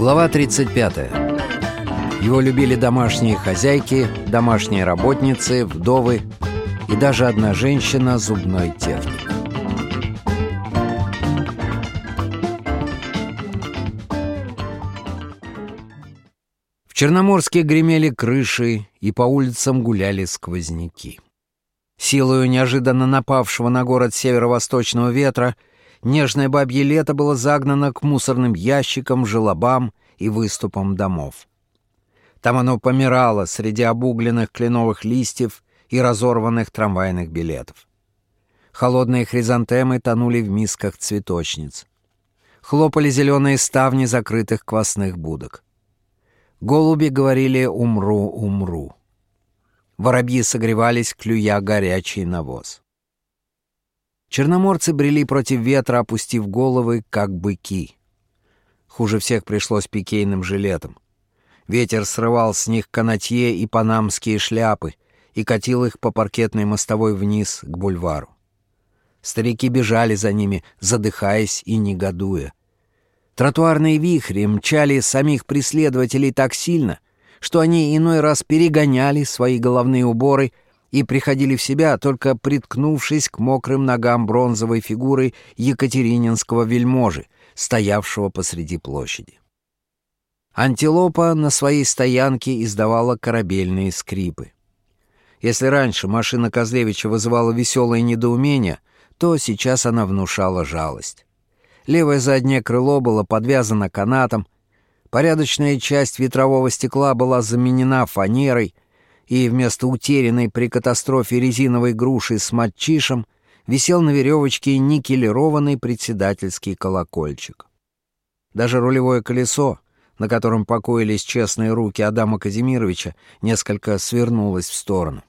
Глава 35. Его любили домашние хозяйки, домашние работницы, вдовы и даже одна женщина зубной техник. В Черноморске гремели крыши, и по улицам гуляли сквозняки. Силою неожиданно напавшего на город северо-восточного ветра — Нежное бабье лето было загнано к мусорным ящикам, желобам и выступам домов. Там оно помирало среди обугленных кленовых листьев и разорванных трамвайных билетов. Холодные хризантемы тонули в мисках цветочниц. Хлопали зеленые ставни закрытых квасных будок. Голуби говорили «умру, умру». Воробьи согревались, клюя горячий навоз. Черноморцы брели против ветра, опустив головы, как быки. Хуже всех пришлось пикейным жилетам. Ветер срывал с них канатье и панамские шляпы и катил их по паркетной мостовой вниз к бульвару. Старики бежали за ними, задыхаясь и негодуя. Тротуарные вихри мчали самих преследователей так сильно, что они иной раз перегоняли свои головные уборы — и приходили в себя, только приткнувшись к мокрым ногам бронзовой фигуры екатерининского вельможи, стоявшего посреди площади. Антилопа на своей стоянке издавала корабельные скрипы. Если раньше машина Козлевича вызывала веселое недоумение, то сейчас она внушала жалость. Левое заднее крыло было подвязано канатом, порядочная часть ветрового стекла была заменена фанерой — и вместо утерянной при катастрофе резиновой груши с матчишем висел на веревочке никелированный председательский колокольчик. Даже рулевое колесо, на котором покоились честные руки Адама Казимировича, несколько свернулось в сторону.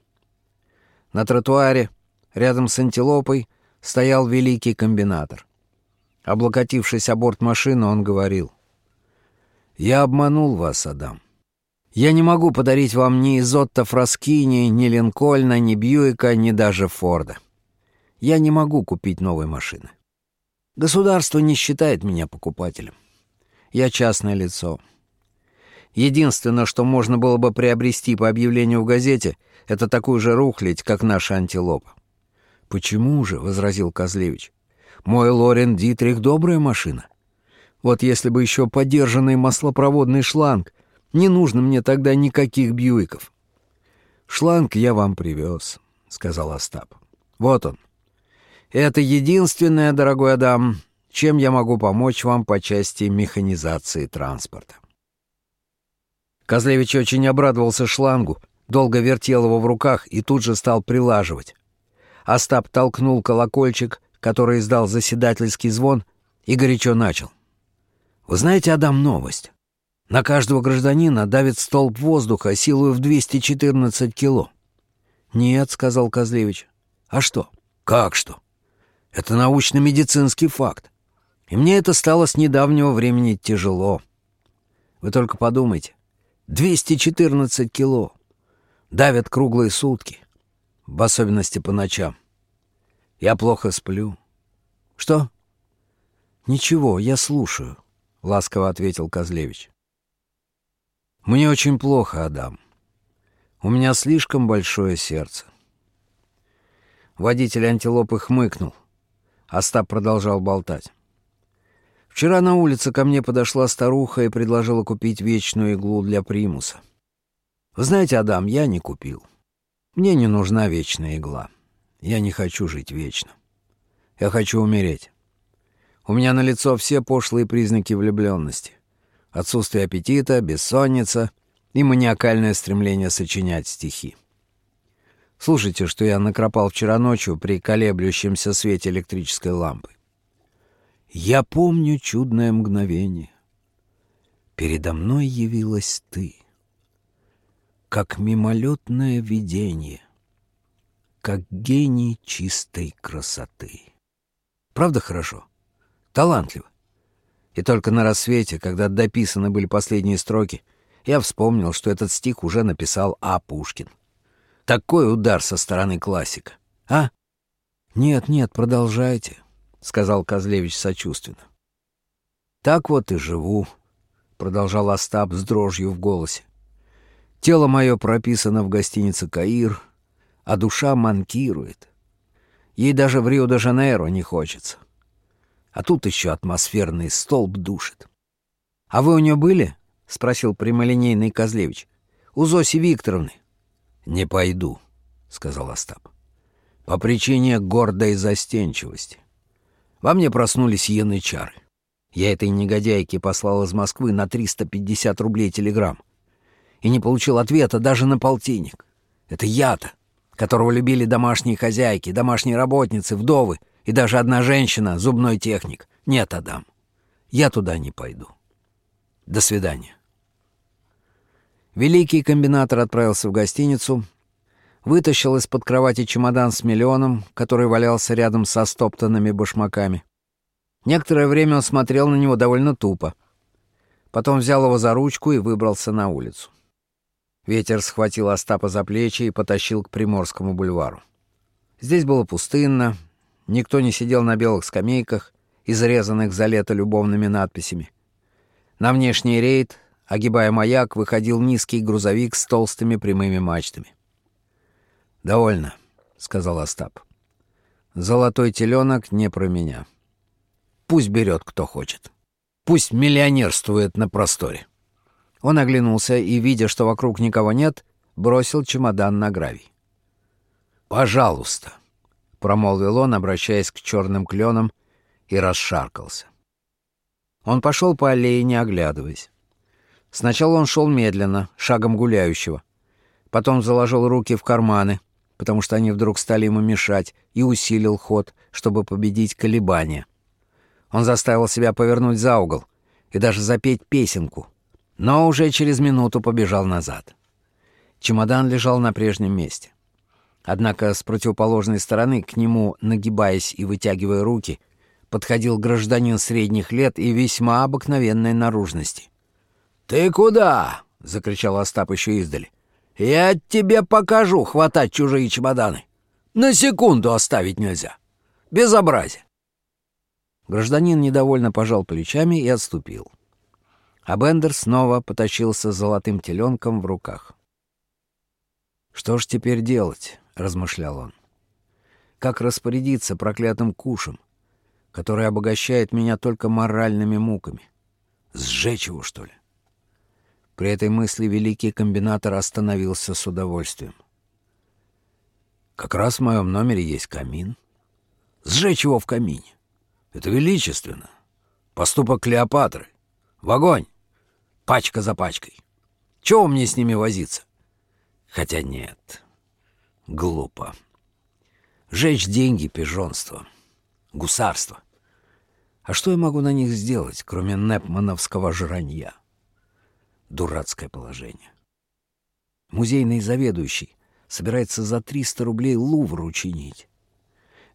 На тротуаре, рядом с антилопой, стоял великий комбинатор. Облокотившись о борт машины, он говорил. «Я обманул вас, Адам. Я не могу подарить вам ни Изотто Фраскини, ни Линкольна, ни Бьюика, ни даже Форда. Я не могу купить новой машины. Государство не считает меня покупателем. Я частное лицо. Единственное, что можно было бы приобрести по объявлению в газете, это такую же рухлядь, как наша антилопа. «Почему же?» — возразил Козлевич. «Мой Лорен Дитрих — добрая машина. Вот если бы еще подержанный маслопроводный шланг — не нужно мне тогда никаких бьюиков. «Шланг я вам привез», — сказал Остап. «Вот он. Это единственное, дорогой Адам, чем я могу помочь вам по части механизации транспорта». Козлевич очень обрадовался шлангу, долго вертел его в руках и тут же стал прилаживать. Остап толкнул колокольчик, который издал заседательский звон, и горячо начал. «Вы знаете, Адам, новость? На каждого гражданина давит столб воздуха силой в 214 кило. «Нет», — сказал Козлевич. «А что?» «Как что?» «Это научно-медицинский факт. И мне это стало с недавнего времени тяжело. Вы только подумайте. 214 кило. Давят круглые сутки. В особенности по ночам. Я плохо сплю. Что? Ничего, я слушаю, — ласково ответил Козлевич. Мне очень плохо, Адам. У меня слишком большое сердце. Водитель антилопы хмыкнул. Остап продолжал болтать. Вчера на улице ко мне подошла старуха и предложила купить вечную иглу для примуса. Вы знаете, Адам, я не купил. Мне не нужна вечная игла. Я не хочу жить вечно. Я хочу умереть. У меня на лицо все пошлые признаки влюбленности отсутствие аппетита, бессонница и маниакальное стремление сочинять стихи. Слушайте, что я накропал вчера ночью при колеблющемся свете электрической лампы. Я помню чудное мгновение. Передо мной явилась ты, как мимолетное видение, как гений чистой красоты. Правда хорошо? Талантливо. И только на рассвете, когда дописаны были последние строки, я вспомнил, что этот стих уже написал А. Пушкин. Такой удар со стороны классика. А? Нет, нет, продолжайте, — сказал Козлевич сочувственно. Так вот и живу, продолжал Остап с дрожью в голосе. Тело мое прописано в гостинице «Каир», а душа манкирует. Ей даже в Рио-де-Жанейро не хочется. А тут еще атмосферный столб душит. — А вы у нее были? — спросил прямолинейный Козлевич. — У Зоси Викторовны. — Не пойду, — сказал Остап. — По причине гордой застенчивости. Во мне проснулись янычары. Я этой негодяйке послал из Москвы на 350 рублей телеграмм и не получил ответа даже на полтинник. Это я-то, которого любили домашние хозяйки, домашние работницы, вдовы и даже одна женщина, зубной техник. Нет, Адам, я туда не пойду. До свидания. Великий комбинатор отправился в гостиницу, вытащил из-под кровати чемодан с миллионом, который валялся рядом со стоптанными башмаками. Некоторое время он смотрел на него довольно тупо. Потом взял его за ручку и выбрался на улицу. Ветер схватил Остапа за плечи и потащил к Приморскому бульвару. Здесь было пустынно, никто не сидел на белых скамейках, изрезанных за лето любовными надписями. На внешний рейд, огибая маяк, выходил низкий грузовик с толстыми прямыми мачтами. «Довольно», — сказал Остап. «Золотой теленок не про меня. Пусть берет, кто хочет. Пусть миллионерствует на просторе». Он оглянулся и, видя, что вокруг никого нет, бросил чемодан на гравий. «Пожалуйста», — промолвил он, обращаясь к черным кленам, и расшаркался. Он пошел по аллее, не оглядываясь. Сначала он шел медленно, шагом гуляющего. Потом заложил руки в карманы, потому что они вдруг стали ему мешать, и усилил ход, чтобы победить колебания. Он заставил себя повернуть за угол и даже запеть песенку, но уже через минуту побежал назад. Чемодан лежал на прежнем месте. Однако с противоположной стороны к нему, нагибаясь и вытягивая руки, подходил гражданин средних лет и весьма обыкновенной наружности. «Ты куда?» — закричал Остап еще издали. «Я тебе покажу хватать чужие чемоданы. На секунду оставить нельзя. Безобразие!» Гражданин недовольно пожал плечами и отступил а Бендер снова потащился золотым теленком в руках. «Что ж теперь делать?» — размышлял он. «Как распорядиться проклятым кушем, который обогащает меня только моральными муками? Сжечь его, что ли?» При этой мысли великий комбинатор остановился с удовольствием. «Как раз в моем номере есть камин. Сжечь его в камине. Это величественно. Поступок Клеопатры. В огонь! Пачка за пачкой. Чего мне с ними возиться? Хотя нет. Глупо. Жечь деньги — пижонство. Гусарство. А что я могу на них сделать, кроме непмановского жранья? Дурацкое положение. Музейный заведующий собирается за 300 рублей Лувр учинить.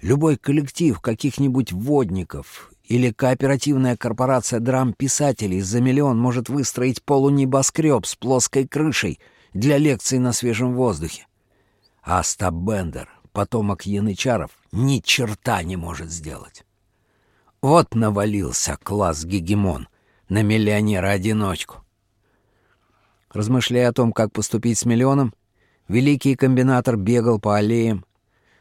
Любой коллектив каких-нибудь водников или кооперативная корпорация драм-писателей за миллион может выстроить полунебоскреб с плоской крышей для лекций на свежем воздухе. А Остап Бендер, потомок янычаров, ни черта не может сделать. Вот навалился класс-гегемон на миллионера-одиночку. Размышляя о том, как поступить с миллионом, великий комбинатор бегал по аллеям,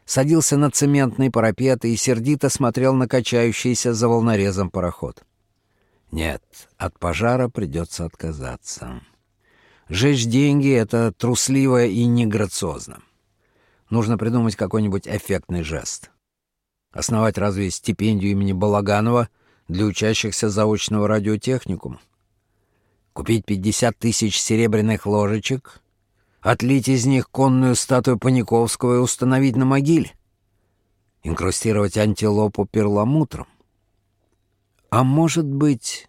садился на цементный парапет и сердито смотрел на качающийся за волнорезом пароход. Нет, от пожара придется отказаться. Жечь деньги — это трусливо и неграциозно. Нужно придумать какой-нибудь эффектный жест. Основать разве стипендию имени Балаганова для учащихся заочного радиотехникума? Купить 50 тысяч серебряных ложечек Отлить из них конную статую Паниковского и установить на могиле? Инкрустировать антилопу перламутром? А может быть...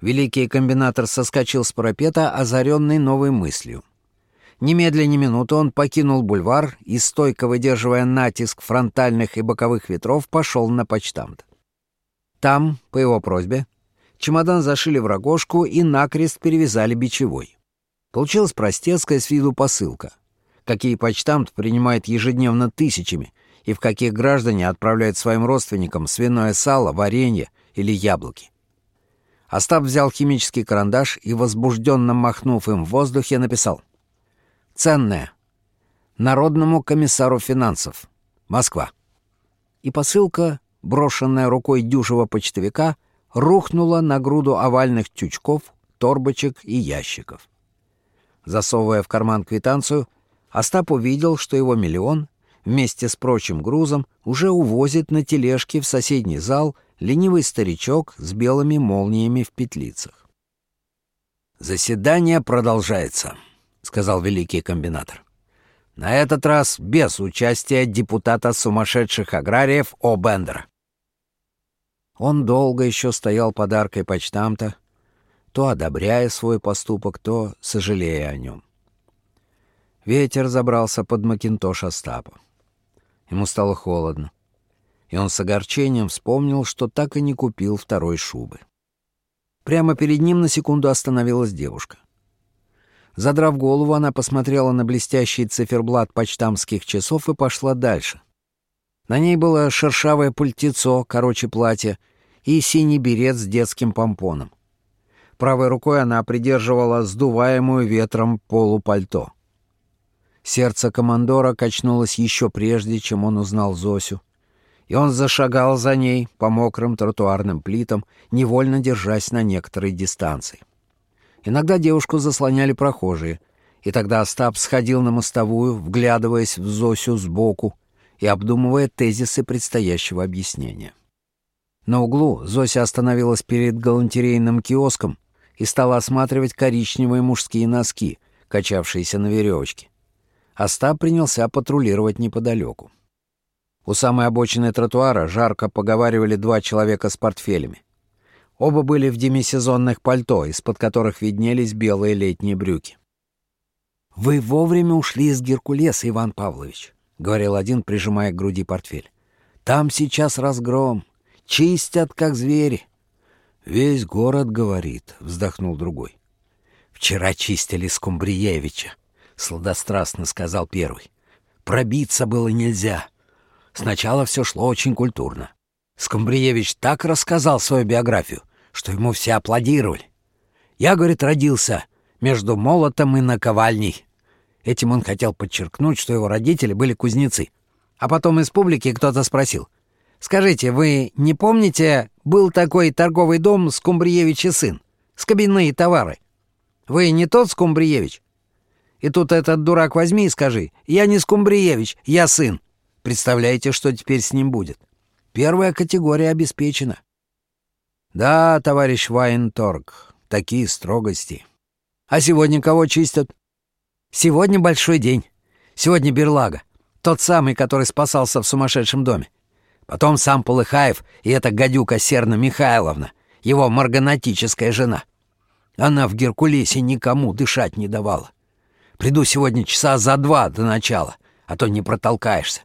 Великий комбинатор соскочил с парапета, озаренный новой мыслью. Немедленно минуту он покинул бульвар и, стойко выдерживая натиск фронтальных и боковых ветров, пошел на почтамт. Там, по его просьбе, чемодан зашили в рогожку и накрест перевязали бичевой. Получилась простецкая с виду посылка. Какие почтамт принимает ежедневно тысячами, и в каких граждане отправляют своим родственникам свиное сало, варенье или яблоки. Остап взял химический карандаш и, возбужденно махнув им в воздухе, написал «Ценное. Народному комиссару финансов. Москва». И посылка, брошенная рукой дюжего почтовика, рухнула на груду овальных тючков, торбочек и ящиков. Засовывая в карман квитанцию, Остап увидел, что его миллион вместе с прочим грузом уже увозит на тележке в соседний зал ленивый старичок с белыми молниями в петлицах. «Заседание продолжается», — сказал великий комбинатор. «На этот раз без участия депутата сумасшедших аграриев О. Бендера». Он долго еще стоял подаркой почтамта, то одобряя свой поступок, то сожалея о нем. Ветер забрался под макинтош Остапа. Ему стало холодно, и он с огорчением вспомнил, что так и не купил второй шубы. Прямо перед ним на секунду остановилась девушка. Задрав голову, она посмотрела на блестящий циферблат почтамских часов и пошла дальше. На ней было шершавое пультицо, короче платья, и синий берет с детским помпоном. Правой рукой она придерживала сдуваемую ветром полупальто. Сердце командора качнулось еще прежде, чем он узнал Зосю, и он зашагал за ней по мокрым тротуарным плитам, невольно держась на некоторой дистанции. Иногда девушку заслоняли прохожие, и тогда Остап сходил на мостовую, вглядываясь в Зосю сбоку и обдумывая тезисы предстоящего объяснения. На углу Зося остановилась перед галантерейным киоском и стала осматривать коричневые мужские носки, качавшиеся на веревочке. Остап принялся патрулировать неподалеку. У самой обочины тротуара жарко поговаривали два человека с портфелями. Оба были в демисезонных пальто, из-под которых виднелись белые летние брюки. «Вы вовремя ушли из Геркулеса, Иван Павлович», — говорил один, прижимая к груди портфель. «Там сейчас разгром. Чистят, как звери. «Весь город говорит», — вздохнул другой. «Вчера чистили Скумбриевича», — сладострастно сказал первый. «Пробиться было нельзя. Сначала все шло очень культурно. Скумбриевич так рассказал свою биографию, что ему все аплодировали. Я, говорит, родился между молотом и наковальней. Этим он хотел подчеркнуть, что его родители были кузнецы. А потом из публики кто-то спросил — Скажите, вы не помните, был такой торговый дом Скумбриевич и сын? Скобяные товары. Вы не тот Скумбриевич? И тут этот дурак возьми и скажи, я не Скумбриевич, я сын. Представляете, что теперь с ним будет? Первая категория обеспечена. Да, товарищ Вайнторг, такие строгости. А сегодня кого чистят? Сегодня большой день. Сегодня Берлага. Тот самый, который спасался в сумасшедшем доме. Потом сам Полыхаев и эта гадюка Серна Михайловна, его марганатическая жена. Она в Геркулесе никому дышать не давала. Приду сегодня часа за два до начала, а то не протолкаешься.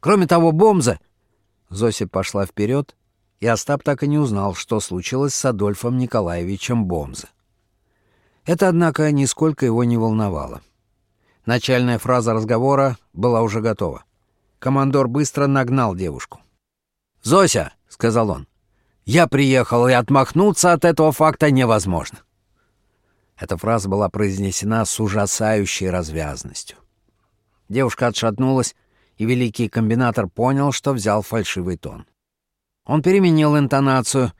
Кроме того, Бомза...» Зося пошла вперед, и Остап так и не узнал, что случилось с Адольфом Николаевичем Бомза. Это, однако, нисколько его не волновало. Начальная фраза разговора была уже готова. Командор быстро нагнал девушку. «Зося», — сказал он, — «я приехал, и отмахнуться от этого факта невозможно». Эта фраза была произнесена с ужасающей развязностью. Девушка отшатнулась, и великий комбинатор понял, что взял фальшивый тон. Он переменил интонацию,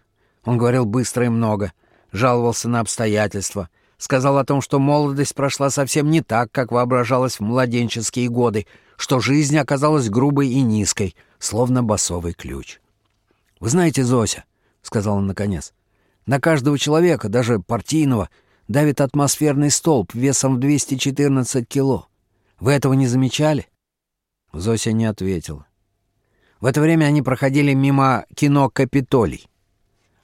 он говорил быстро и много, жаловался на обстоятельства, сказал о том, что молодость прошла совсем не так, как воображалось в младенческие годы, что жизнь оказалась грубой и низкой, словно басовый ключ. «Вы знаете, Зося», — сказал он наконец, — «на каждого человека, даже партийного, давит атмосферный столб весом в 214 кило. Вы этого не замечали?» Зося не ответила. В это время они проходили мимо кино «Капитолий».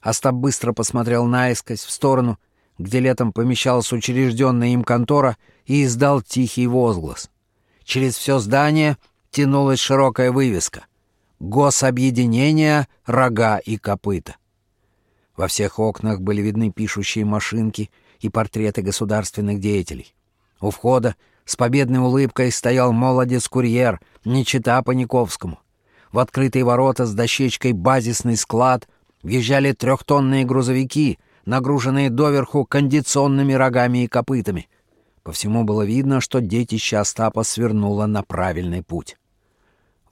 Остап быстро посмотрел наискось в сторону, где летом помещалась учрежденная им контора, и издал тихий возглас. Через все здание тянулась широкая вывеска «Гособъединение, рога и копыта». Во всех окнах были видны пишущие машинки и портреты государственных деятелей. У входа с победной улыбкой стоял молодец-курьер, не чита Паниковскому. В открытые ворота с дощечкой «Базисный склад» въезжали трехтонные грузовики, нагруженные доверху кондиционными рогами и копытами. По всему было видно, что детище Остапа свернуло на правильный путь.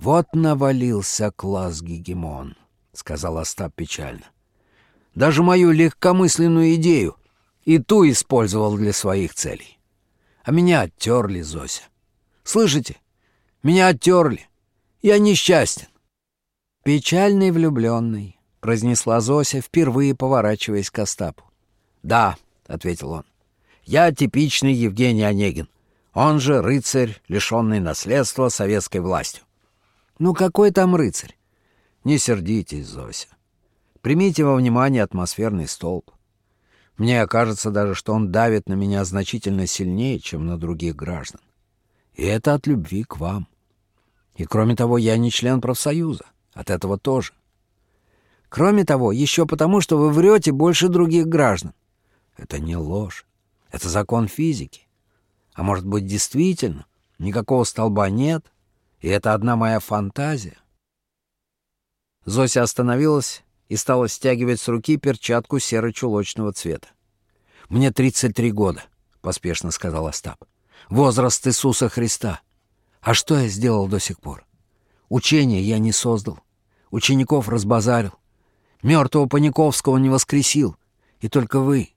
«Вот навалился класс-гегемон», — сказал Остап печально. «Даже мою легкомысленную идею и ту использовал для своих целей. А меня оттерли, Зося. Слышите? Меня оттерли. Я несчастен». «Печальный влюбленный», — произнесла Зося, впервые поворачиваясь к Остапу. «Да», — ответил он. Я типичный Евгений Онегин. Он же рыцарь, лишенный наследства советской властью. Ну какой там рыцарь? Не сердитесь, Зося. Примите во внимание атмосферный столб. Мне кажется даже, что он давит на меня значительно сильнее, чем на других граждан. И это от любви к вам. И кроме того, я не член профсоюза. От этого тоже. Кроме того, еще потому, что вы врете больше других граждан. Это не ложь. Это закон физики. А может быть, действительно, никакого столба нет, и это одна моя фантазия? Зося остановилась и стала стягивать с руки перчатку серо-чулочного цвета. «Мне 33 года», — поспешно сказал Остап. «Возраст Иисуса Христа. А что я сделал до сих пор? Учение я не создал, учеников разбазарил, мертвого Паниковского не воскресил, и только вы.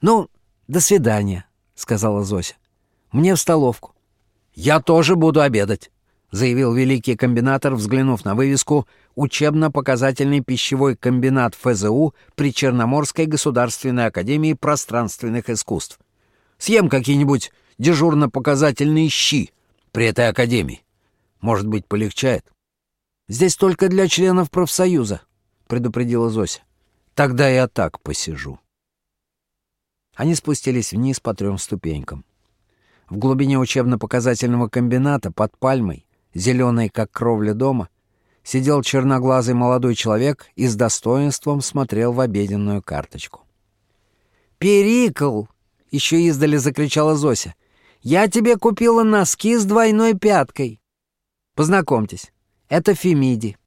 Ну, «До свидания», — сказала Зося. «Мне в столовку». «Я тоже буду обедать», — заявил великий комбинатор, взглянув на вывеску «Учебно-показательный пищевой комбинат ФЗУ при Черноморской государственной академии пространственных искусств». «Съем какие-нибудь дежурно-показательные щи при этой академии. Может быть, полегчает?» «Здесь только для членов профсоюза», — предупредила Зося. «Тогда я так посижу». Они спустились вниз по трем ступенькам. В глубине учебно-показательного комбината под пальмой, зеленой как кровля дома, сидел черноглазый молодой человек и с достоинством смотрел в обеденную карточку. «Перикл!» — еще издали закричала Зося. «Я тебе купила носки с двойной пяткой!» «Познакомьтесь, это Фемиди».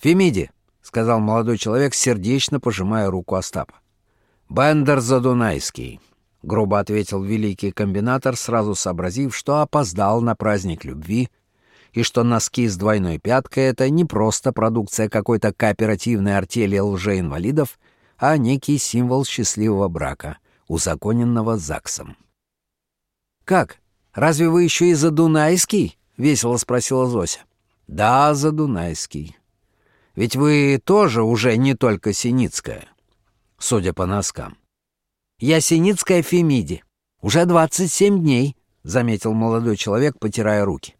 «Фемиди», — сказал молодой человек, сердечно пожимая руку Остапа. «Бендер Задунайский», — грубо ответил великий комбинатор, сразу сообразив, что опоздал на праздник любви и что носки с двойной пяткой — это не просто продукция какой-то кооперативной артели лжеинвалидов, а некий символ счастливого брака, узаконенного ЗАГСом. «Как? Разве вы еще и Задунайский?» — весело спросила Зося. «Да, Задунайский. Ведь вы тоже уже не только Синицкая» судя по носкам. «Я Синицкая Фемиди. Уже двадцать семь дней», — заметил молодой человек, потирая руки.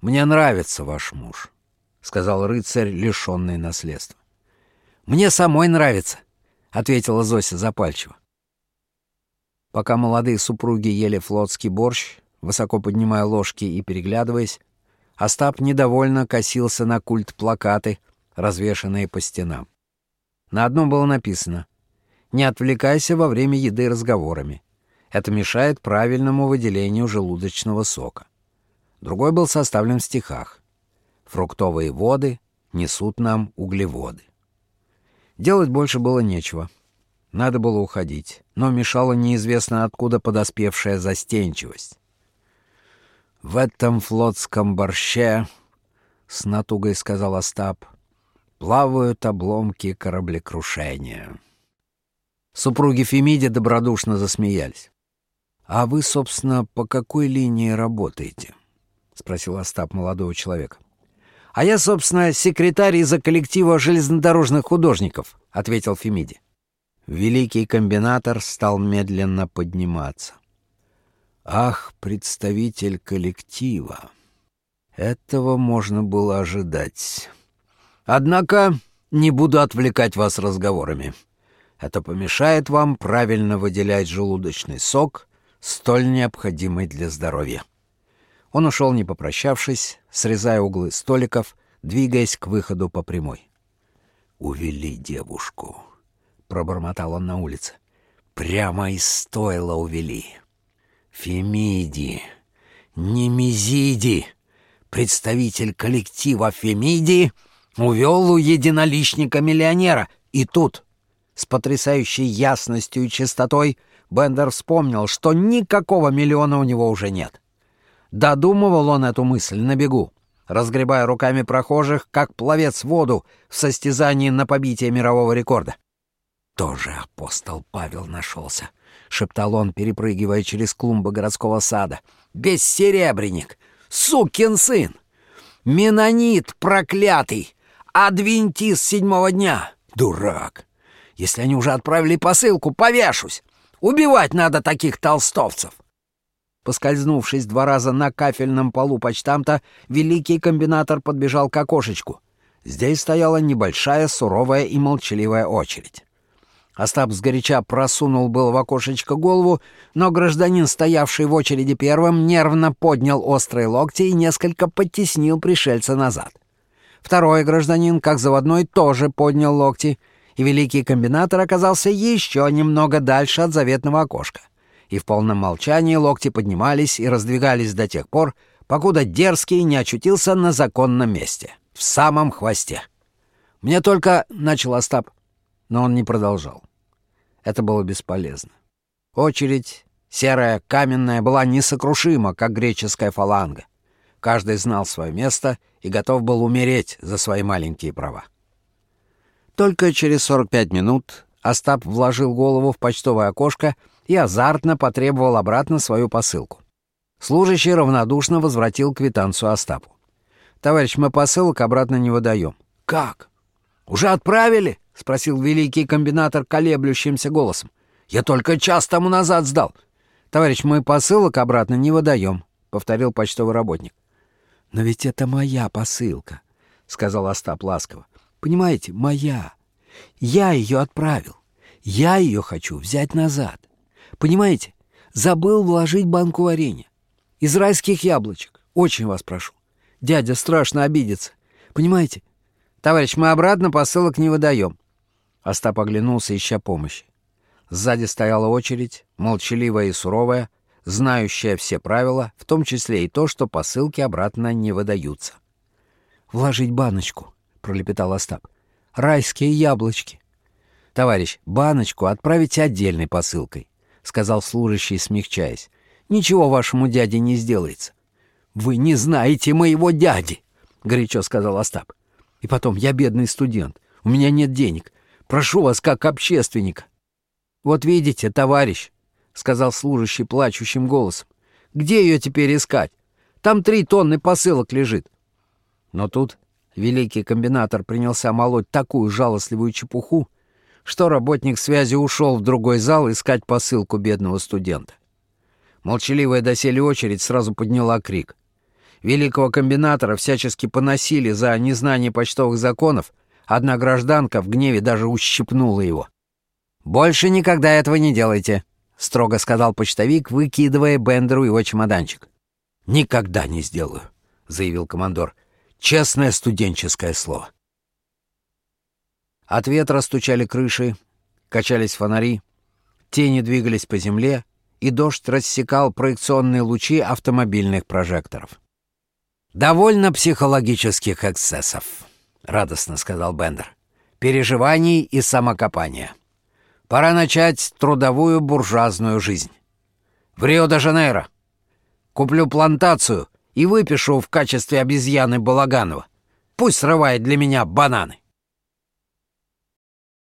«Мне нравится ваш муж», — сказал рыцарь, лишенный наследства. «Мне самой нравится», — ответила Зося запальчиво. Пока молодые супруги ели флотский борщ, высоко поднимая ложки и переглядываясь, Остап недовольно косился на культ-плакаты, развешанные по стенам. На одном было написано не отвлекайся во время еды разговорами. Это мешает правильному выделению желудочного сока. Другой был составлен в стихах. Фруктовые воды несут нам углеводы. Делать больше было нечего. Надо было уходить, но мешала неизвестно откуда подоспевшая застенчивость. «В этом флотском борще, — с натугой сказал Остап, — плавают обломки кораблекрушения». Супруги Фемиди добродушно засмеялись. «А вы, собственно, по какой линии работаете?» — спросил Остап молодого человека. «А я, собственно, секретарь из-за коллектива железнодорожных художников», — ответил Фемиди. Великий комбинатор стал медленно подниматься. «Ах, представитель коллектива! Этого можно было ожидать. Однако не буду отвлекать вас разговорами. Это помешает вам правильно выделять желудочный сок, столь необходимый для здоровья. Он ушел, не попрощавшись, срезая углы столиков, двигаясь к выходу по прямой. «Увели девушку», — пробормотал он на улице. «Прямо из стойла увели. Фемиди, Немезиди, представитель коллектива Фемиди, увел у единоличника-миллионера. И тут С потрясающей ясностью и чистотой Бендер вспомнил, что никакого миллиона у него уже нет. Додумывал он эту мысль на бегу, разгребая руками прохожих, как пловец в воду в состязании на побитие мирового рекорда. «Тоже апостол Павел нашелся», — шептал он, перепрыгивая через клумбы городского сада. «Бессеребренник! Сукин сын! Менонит проклятый! Адвентист седьмого дня! Дурак! Если они уже отправили посылку, повешусь! Убивать надо таких толстовцев!» Поскользнувшись два раза на кафельном полу почтамта, великий комбинатор подбежал к окошечку. Здесь стояла небольшая, суровая и молчаливая очередь. Остап сгоряча просунул было в окошечко голову, но гражданин, стоявший в очереди первым, нервно поднял острые локти и несколько подтеснил пришельца назад. Второй гражданин, как заводной, тоже поднял локти, и великий комбинатор оказался еще немного дальше от заветного окошка. И в полном молчании локти поднимались и раздвигались до тех пор, покуда дерзкий не очутился на законном месте, в самом хвосте. «Мне только...» — начал Остап, но он не продолжал. Это было бесполезно. Очередь, серая, каменная, была несокрушима, как греческая фаланга. Каждый знал свое место и готов был умереть за свои маленькие права. Только через 45 минут Остап вложил голову в почтовое окошко и азартно потребовал обратно свою посылку. Служащий равнодушно возвратил квитанцию Остапу. «Товарищ, мы посылок обратно не выдаем». «Как? Уже отправили?» — спросил великий комбинатор колеблющимся голосом. «Я только час тому назад сдал». «Товарищ, мы посылок обратно не выдаем», — повторил почтовый работник. «Но ведь это моя посылка», — сказал Остап ласково. «Понимаете, моя. Я ее отправил. Я ее хочу взять назад. Понимаете, забыл вложить банку варенья. Из райских яблочек. Очень вас прошу. Дядя страшно обидится. Понимаете? Товарищ, мы обратно посылок не выдаем. Остап оглянулся, ища помощи. Сзади стояла очередь, молчаливая и суровая, знающая все правила, в том числе и то, что посылки обратно не выдаются. «Вложить баночку», — пролепетал Остап. «Райские яблочки». «Товарищ, баночку отправите отдельной посылкой», — сказал служащий, смягчаясь. «Ничего вашему дяде не сделается». «Вы не знаете моего дяди», — горячо сказал Остап. «И потом, я бедный студент, у меня нет денег, Прошу вас, как общественника». «Вот видите, товарищ», — сказал служащий плачущим голосом, — «где ее теперь искать? Там три тонны посылок лежит». Но тут великий комбинатор принялся молоть такую жалостливую чепуху, что работник связи ушел в другой зал искать посылку бедного студента. Молчаливая доселе очередь сразу подняла крик. Великого комбинатора всячески поносили за незнание почтовых законов Одна гражданка в гневе даже ущипнула его. «Больше никогда этого не делайте», — строго сказал почтовик, выкидывая Бендеру его чемоданчик. «Никогда не сделаю», — заявил командор. «Честное студенческое слово». От ветра стучали крыши, качались фонари, тени двигались по земле, и дождь рассекал проекционные лучи автомобильных прожекторов. «Довольно психологических эксцессов», — радостно сказал Бендер. «Переживаний и самокопания. Пора начать трудовую буржуазную жизнь. В Рио-де-Жанейро. Куплю плантацию и выпишу в качестве обезьяны Балаганова. Пусть срывает для меня бананы».